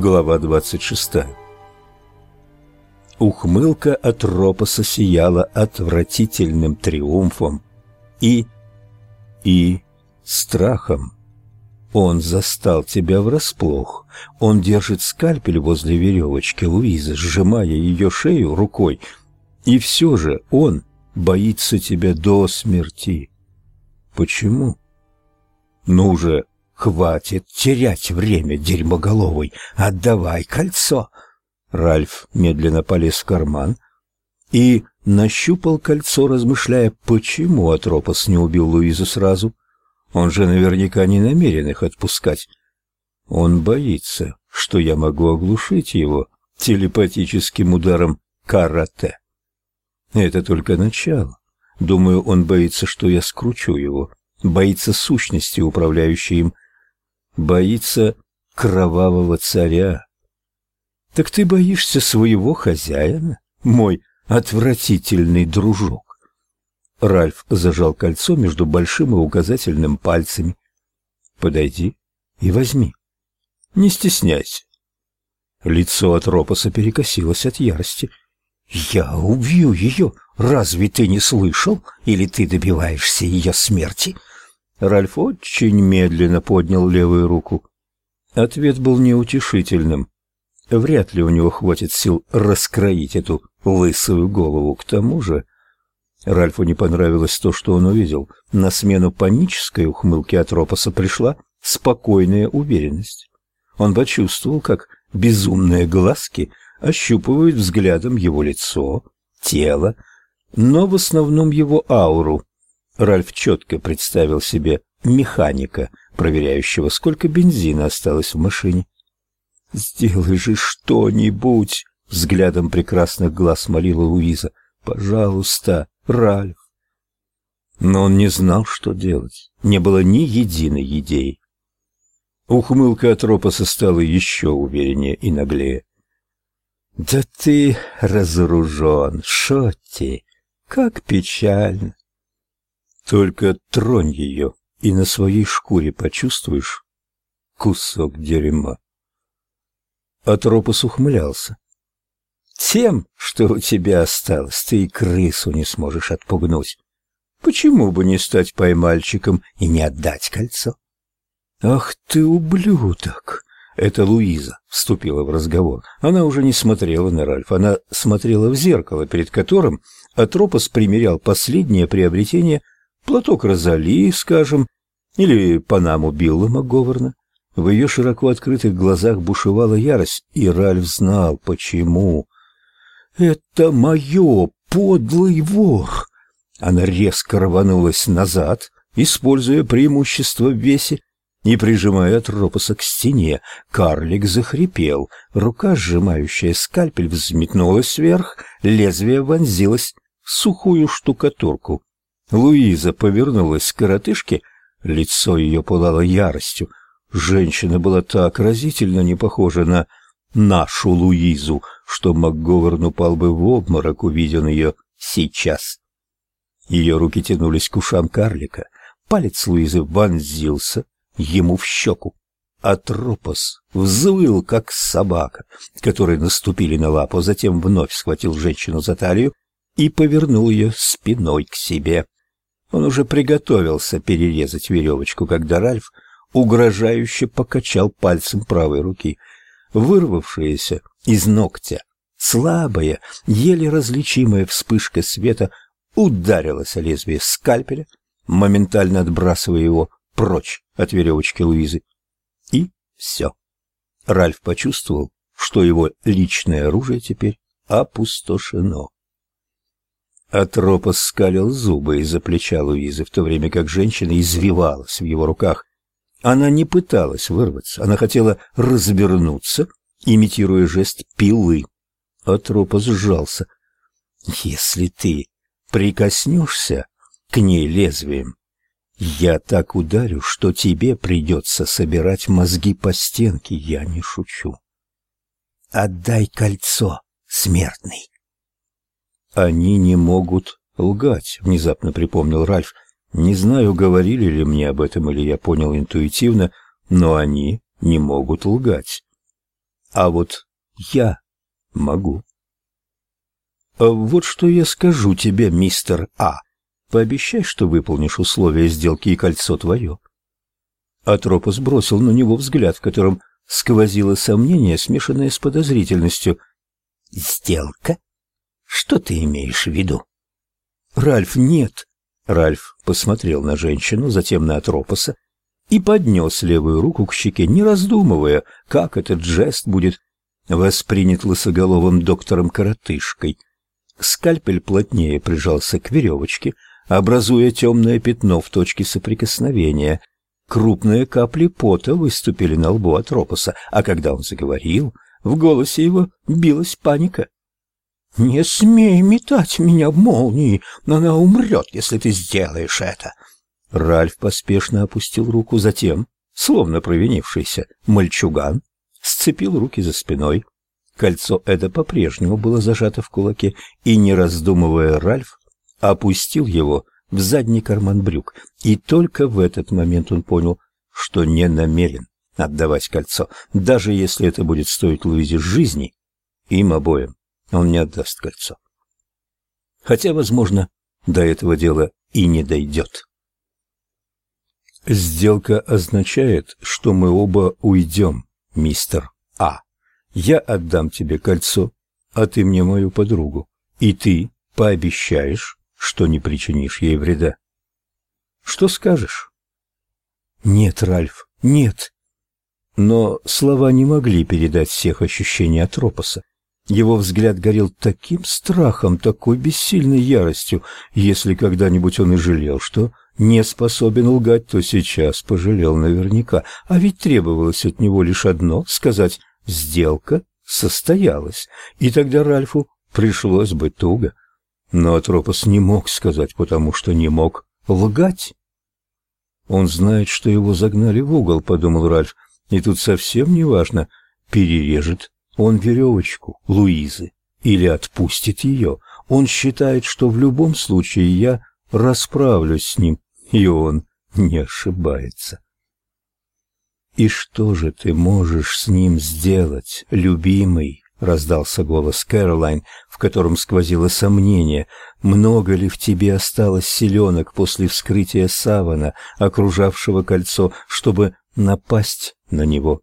Глава 26 Ухмылка от Ропоса сияла отвратительным триумфом и... и страхом. Он застал тебя врасплох. Он держит скальпель возле веревочки Луизы, сжимая ее шею рукой. И все же он боится тебя до смерти. Почему? Ну же, Хватит терять время, дерьмоголовый. Отдавай кольцо. Ральф медленно полез в карман и нащупал кольцо, размышляя, почему Атропос не убил Луизу сразу. Он же наверняка не намерен их отпускать. Он боится, что я могу оглушить его телепатическим ударом карате. Это только начало. Думаю, он боится, что я скручу его, боится сущности, управляющей им, боится кровавого царя. Так ты боишься своего хозяина, мой отвратительный дружок. Ральф зажал кольцо между большим и указательным пальцами. Подойди и возьми. Не стесняйся. Лицо от Ропоса перекосилось от ярости. «Я убью ее! Разве ты не слышал? Или ты добиваешься ее смерти?» Ральф очень медленно поднял левую руку. Ответ был неутешительным. Вряд ли у него хватит сил раскроить эту лысую голову. К тому же Ральфу не понравилось то, что он увидел. На смену панической ухмылке Атропоса пришла спокойная уверенность. Он почувствовал, как безумные глазки ощупывают взглядом его лицо, тело, но в основном его ауру, Ральф четко представил себе механика, проверяющего, сколько бензина осталось в машине. «Сделай же что-нибудь!» — взглядом прекрасных глаз молила Луиза. «Пожалуйста, Ральф!» Но он не знал, что делать. Не было ни единой идеи. Ухмылка от Ропоса стала еще увереннее и наглее. «Да ты разоружен, Шотти! Как печально! Только тронь ее, и на своей шкуре почувствуешь кусок дерьма. Атропос ухмылялся. Тем, что у тебя осталось, ты и крысу не сможешь отпугнуть. Почему бы не стать поймальчиком и не отдать кольцо? Ах ты ублюдок! Это Луиза вступила в разговор. Она уже не смотрела на Ральфа, она смотрела в зеркало, перед которым Атропос примерял последнее приобретение платок Розали, скажем, или панаму Билла МакГоверна. В ее широко открытых глазах бушевала ярость, и Ральф знал, почему. «Это мое, подлый вор!» Она резко рванулась назад, используя преимущество в весе, и прижимая Тропоса к стене. Карлик захрипел, рука, сжимающая скальпель, взметнулась вверх, лезвие вонзилось в сухую штукатурку. Луиза повернулась к коротышке, лицо ее пылало яростью. Женщина была так разительно не похожа на нашу Луизу, что МакГоверн упал бы в обморок, увиден ее сейчас. Ее руки тянулись к ушам карлика. Палец Луизы вонзился ему в щеку. Атропос взвыл, как собака, которой наступили на лапу, затем вновь схватил женщину за талию и повернул ее спиной к себе. Он уже приготовился перерезать веревочку, когда Ральф угрожающе покачал пальцем правой руки. Вырвавшаяся из ногтя слабая, еле различимая вспышка света ударилась о лезвие скальпеля, моментально отбрасывая его прочь от веревочки Луизы. И все. Ральф почувствовал, что его личное оружие теперь опустошено. Атропос скалил зубы из-за плеча Луизы, в то время как женщина извивалась в его руках. Она не пыталась вырваться, она хотела развернуться, имитируя жест пилы. Атропос сжался. «Если ты прикоснешься к ней лезвием, я так ударю, что тебе придется собирать мозги по стенке, я не шучу. Отдай кольцо, смертный». Они не могут лгать, внезапно припомнил Ральф. Не знаю, говорили ли мне об этом или я понял интуитивно, но они не могут лгать. А вот я могу. А вот что я скажу тебе, мистер А. Пообещай, что выполнишь условия сделки, и кольцо твое. Атропос бросил на него взгляд, в котором сквозило сомнение, смешанное с подозрительностью. «Сделка? Что ты имеешь в виду?» «Ральф, нет!» Ральф посмотрел на женщину, затем на Атропоса и поднес левую руку к щеке, не раздумывая, как этот жест будет воспринят лысоголовым доктором-коротышкой. Скальпель плотнее прижался к веревочке, образуя темное пятно в точке соприкосновения. Крупные капли пота выступили на лбу Атропоса, а когда он заговорил, в голосе его билась паника. «Не смей метать меня в молнии, она умрет, если ты сделаешь это!» Ральф поспешно опустил руку, затем, словно провинившийся мальчуган, сцепил руки за спиной. Кольцо Эда по-прежнему было зажато в кулаке, и, не раздумывая, Ральф опустил его в задний карман брюк, и только в этот момент он понял, что не намерен отдавать кольцо, даже если это будет стоить Луизе жизни, им обоим он не отдаст кольцо. Хотя, возможно, до этого дела и не дойдет. Сделка означает, что мы оба уйдем, мистер А. Я отдам тебе кольцо, а ты мне мою подругу, и ты пообещаешь, что не причинишь ей вреда. Что скажешь? Нет, Ральф, нет. Но слова не могли передать всех ощущений Атропоса. Его взгляд горел таким страхом, такой бессильной яростью, если когда-нибудь он и жалел, что не способен лгать, то сейчас пожалел наверняка. А ведь требовалось от него лишь одно — сказать «сделка состоялась», и тогда Ральфу пришлось бы туго. Но Атропос не мог сказать, потому что не мог лгать. Он знает, что его загнали в угол, подумал Ральф, и тут совсем не важно, перережет он веревочку Луизы или отпустит ее. Он считает, что в любом случае я расправлюсь с ним, и он не ошибается. «И что же ты можешь с ним сделать, любимый?» — раздался голос Кэролайн, в котором сквозило сомнение. «Много ли в тебе осталось селенок после вскрытия савана, окружавшего кольцо, чтобы напасть на него?»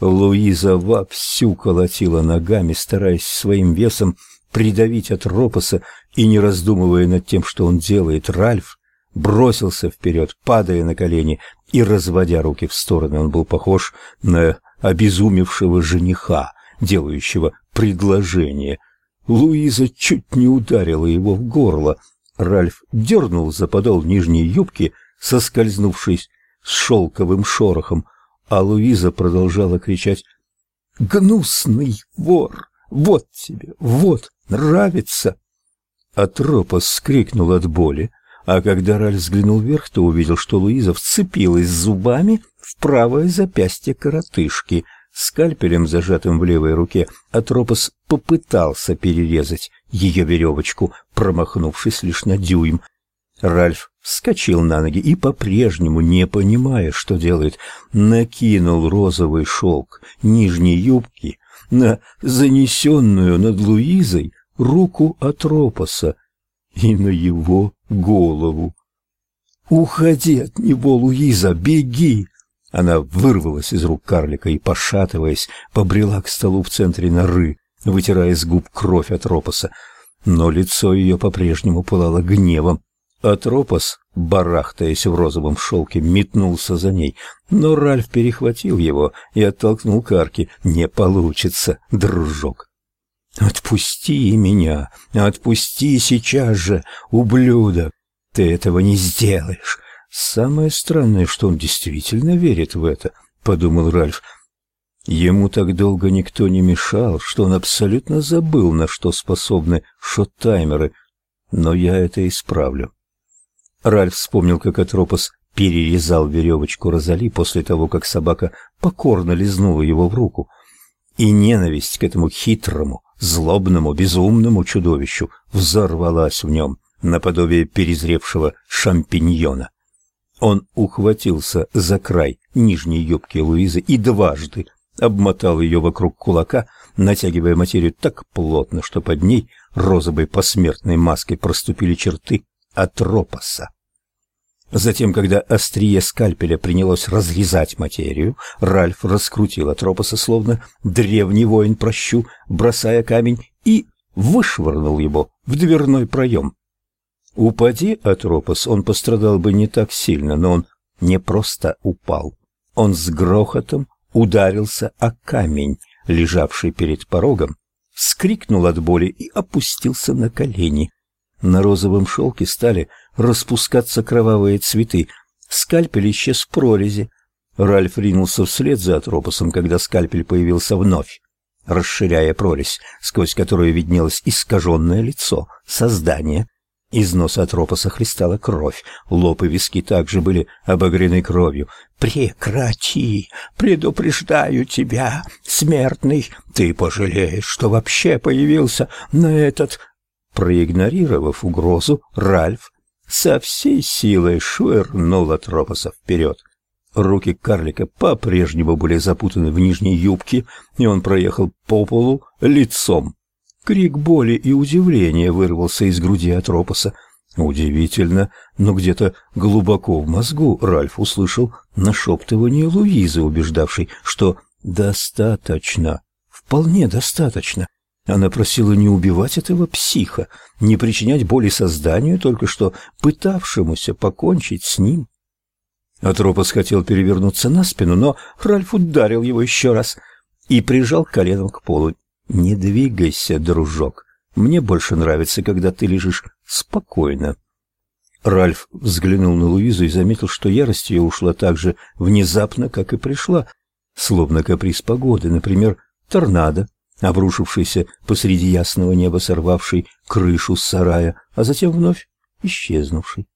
Луиза вовсю колотила ногами, стараясь своим весом придавить от ропоса, и, не раздумывая над тем, что он делает, Ральф бросился вперед, падая на колени и разводя руки в стороны. Он был похож на обезумевшего жениха, делающего предложение. Луиза чуть не ударила его в горло. Ральф дернул за подол нижней юбки, соскользнувшись с шелковым шорохом, а Луиза продолжала кричать «Гнусный вор! Вот тебе! Вот! Нравится!» Атропос скрикнул от боли, а когда Ральф взглянул вверх, то увидел, что Луиза вцепилась зубами в правое запястье коротышки — Скальпелем, зажатым в левой руке, Атропос попытался перерезать ее веревочку, промахнувшись лишь на дюйм. Ральф вскочил на ноги и, по-прежнему, не понимая, что делает, накинул розовый шелк нижней юбки на занесенную над Луизой руку Атропоса и на его голову. «Уходи от него, Луиза, беги!» Она вырвалась из рук карлика и, пошатываясь, побрела к столу в центре норы, вытирая с губ кровь от ропоса. Но лицо ее по-прежнему пылало гневом. Атропос, барахтаясь в розовом шелке, метнулся за ней, но Ральф перехватил его и оттолкнул к арке. «Не получится, дружок!» «Отпусти меня! Отпусти сейчас же, ублюдок! Ты этого не сделаешь! Самое странное, что он действительно верит в это, подумал Ральф. Ему так долго никто не мешал, что он абсолютно забыл, на что способны шот-таймеры, но я это исправлю. Ральф вспомнил, как Атропос перерезал веревочку Розали после того, как собака покорно лизнула его в руку, и ненависть к этому хитрому, злобному, безумному чудовищу взорвалась в нем наподобие перезревшего шампиньона. Он ухватился за край нижней юбки Луизы и дважды обмотал ее вокруг кулака, натягивая материю так плотно, что под ней розовой посмертной маской проступили черты Атропоса. Затем, когда острие скальпеля принялось разрезать материю, Ральф раскрутил Атропоса, словно древний воин прощу, бросая камень, и вышвырнул его в дверной проем. Упади Атропос, он пострадал бы не так сильно, но он не просто упал. Он с грохотом ударился о камень, лежавший перед порогом, вскрикнул от боли и опустился на колени. На розовом шелке стали распускаться кровавые цветы. Скальпель исчез в прорези. Ральф ринулся вслед за Атропосом, когда скальпель появился вновь, расширяя прорезь, сквозь которую виднелось искаженное лицо создания. Из носа Атропоса хлестала кровь, лоб и виски также были обогрены кровью. «Прекрати! Предупреждаю тебя, смертный! Ты пожалеешь, что вообще появился на этот...» Проигнорировав угрозу, Ральф со всей силой швырнул Атропоса вперед. Руки карлика по-прежнему были запутаны в нижней юбке, и он проехал по полу лицом Крик боли и удивления вырвался из груди Атропоса. Удивительно, но где-то глубоко в мозгу Ральф услышал нашептывание Луизы, убеждавшей, что «достаточно, вполне достаточно». Она просила не убивать этого психа, не причинять боли созданию, только что пытавшемуся покончить с ним. Атропос хотел перевернуться на спину, но Ральф ударил его еще раз и прижал коленом к полу. Не двигайся, дружок. Мне больше нравится, когда ты лежишь спокойно. Ральф взглянул на Луизу и заметил, что ярость ее ушла так же внезапно, как и пришла, словно каприз погоды, например, торнадо, обрушившийся посреди ясного неба, сорвавший крышу сарая, а затем вновь исчезнувший.